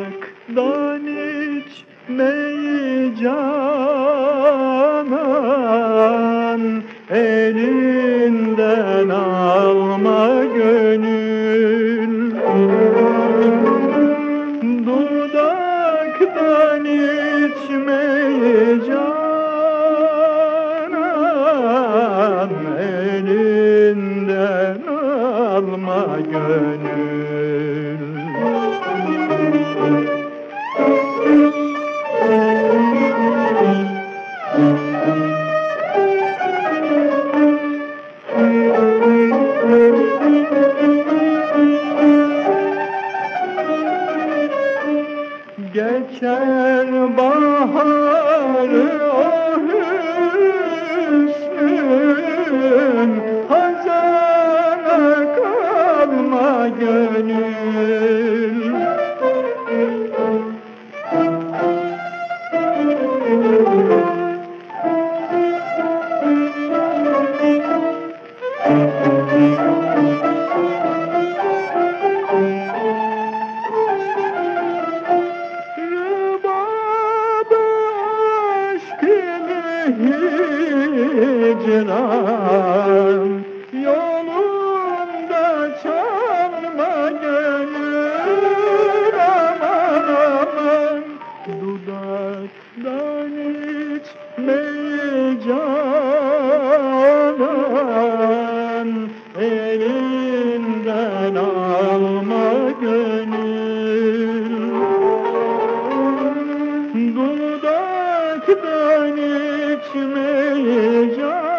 Dudaktan içmeyi canan Elinden alma gönül. Dudaktan içmeyi canan Elinden alma gönül Yeah. hicran Yolunda çalma gönül aman aman Dudaktan içmeyi canan Elinden alma gönül. Dudaktan içmeyi etmeyeceğim